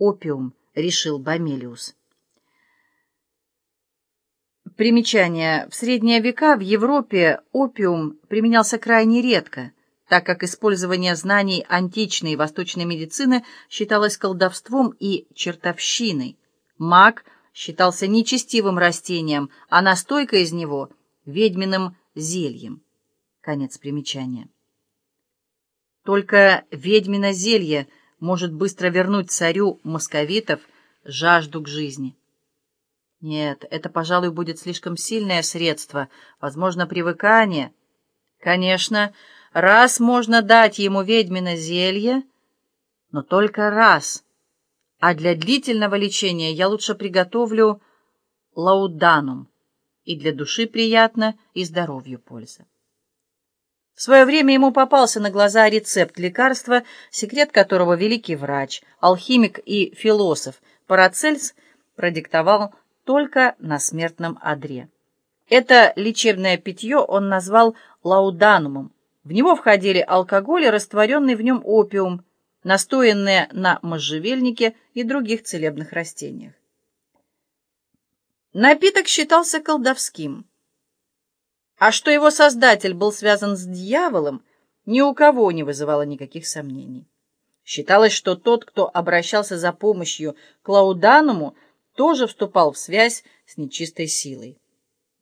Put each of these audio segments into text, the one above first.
опиум, решил Бомелиус. Примечание. В средние века в Европе опиум применялся крайне редко, так как использование знаний античной и восточной медицины считалось колдовством и чертовщиной. Маг считался нечестивым растением, а настойка из него — ведьминым зельем. Конец примечания. Только ведьмино зелье может быстро вернуть царю московитов жажду к жизни. Нет, это, пожалуй, будет слишком сильное средство, возможно, привыкание. Конечно, раз можно дать ему ведьмино зелье, но только раз. А для длительного лечения я лучше приготовлю лауданум. И для души приятно, и здоровью польза. В свое время ему попался на глаза рецепт лекарства, секрет которого великий врач, алхимик и философ Парацельс продиктовал только на смертном одре. Это лечебное питье он назвал лауданумом. В него входили алкоголь и растворенный в нем опиум, настоянные на можжевельнике и других целебных растениях. Напиток считался колдовским. А что его создатель был связан с дьяволом, ни у кого не вызывало никаких сомнений. Считалось, что тот, кто обращался за помощью к Лаудануму, тоже вступал в связь с нечистой силой.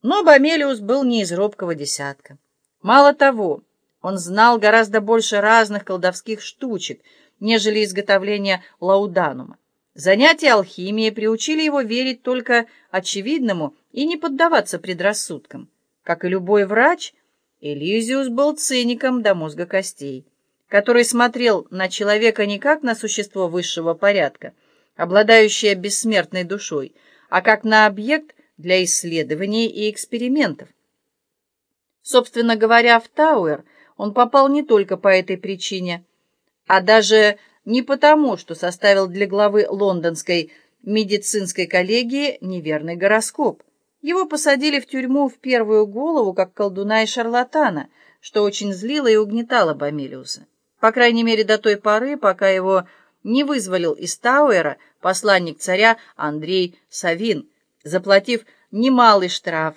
Но Бомелиус был не из робкого десятка. Мало того, он знал гораздо больше разных колдовских штучек, нежели изготовление лауданума. Занятия алхимией приучили его верить только очевидному и не поддаваться предрассудкам. Как и любой врач, Элизиус был циником до мозга костей, который смотрел на человека не как на существо высшего порядка, обладающее бессмертной душой, а как на объект для исследований и экспериментов. Собственно говоря, в Тауэр он попал не только по этой причине, а даже не потому, что составил для главы лондонской медицинской коллегии неверный гороскоп. Его посадили в тюрьму в первую голову, как колдуна и шарлатана, что очень злило и угнетало Бомелиуса. По крайней мере, до той поры, пока его не вызволил из Тауэра посланник царя Андрей Савин, заплатив немалый штраф,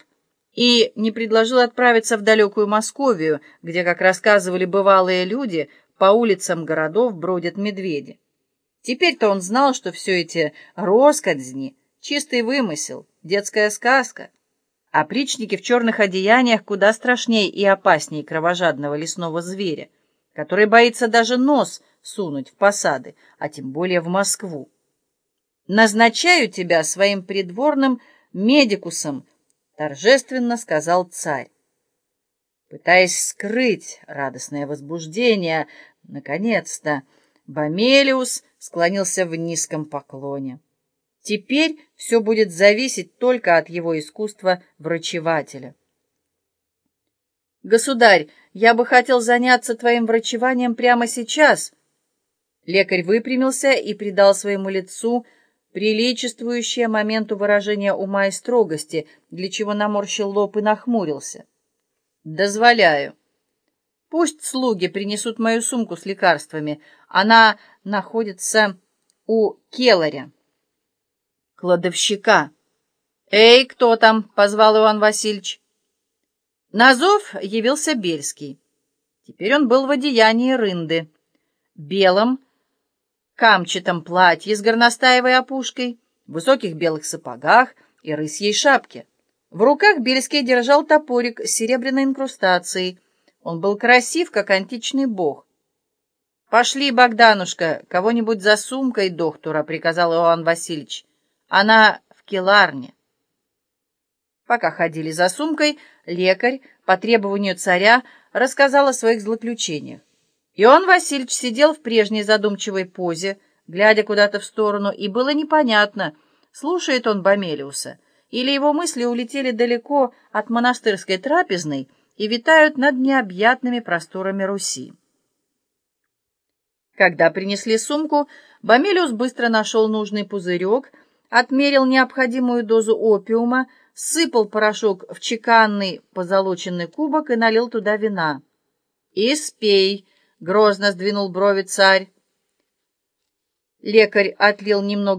и не предложил отправиться в далекую Московию, где, как рассказывали бывалые люди, по улицам городов бродят медведи. Теперь-то он знал, что все эти роскодзни — чистый вымысел, детская сказка. Опричники в черных одеяниях куда страшнее и опаснее кровожадного лесного зверя, который боится даже нос сунуть в посады, а тем более в Москву. «Назначаю тебя своим придворным медикусом», — торжественно сказал царь. Пытаясь скрыть радостное возбуждение, наконец-то Бомелиус склонился в низком поклоне. Теперь все будет зависеть только от его искусства врачевателя. «Государь, я бы хотел заняться твоим врачеванием прямо сейчас». Лекарь выпрямился и придал своему лицу приличествующее моменту выражения ума и строгости, для чего наморщил лоб и нахмурился. «Дозволяю. Пусть слуги принесут мою сумку с лекарствами. Она находится у Келаря» кладовщика. «Эй, кто там?» — позвал Иван Васильевич. На зов явился Бельский. Теперь он был в одеянии рынды, белом, камчатом платье с горностаевой опушкой, высоких белых сапогах и рысьей шапке. В руках Бельский держал топорик с серебряной инкрустацией. Он был красив, как античный бог. «Пошли, Богданушка, кого-нибудь за сумкой доктора», — приказал Иван Васильевич. Она в келарне. Пока ходили за сумкой, лекарь по требованию царя рассказал о своих злоключениях. Иоанн Васильевич сидел в прежней задумчивой позе, глядя куда-то в сторону, и было непонятно, слушает он Бомелиуса, или его мысли улетели далеко от монастырской трапезной и витают над необъятными просторами Руси. Когда принесли сумку, Бомелиус быстро нашел нужный пузырек — отмерил необходимую дозу опиума, сыпал порошок в чеканный позолоченный кубок и налил туда вина. «И спей!» — грозно сдвинул брови царь. Лекарь отлил немного